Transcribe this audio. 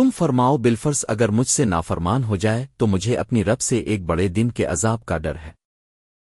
تم فرماؤ بالفرس اگر مجھ سے نافرمان ہو جائے تو مجھے اپنی رب سے ایک بڑے دن کے عذاب کا ڈر ہے۔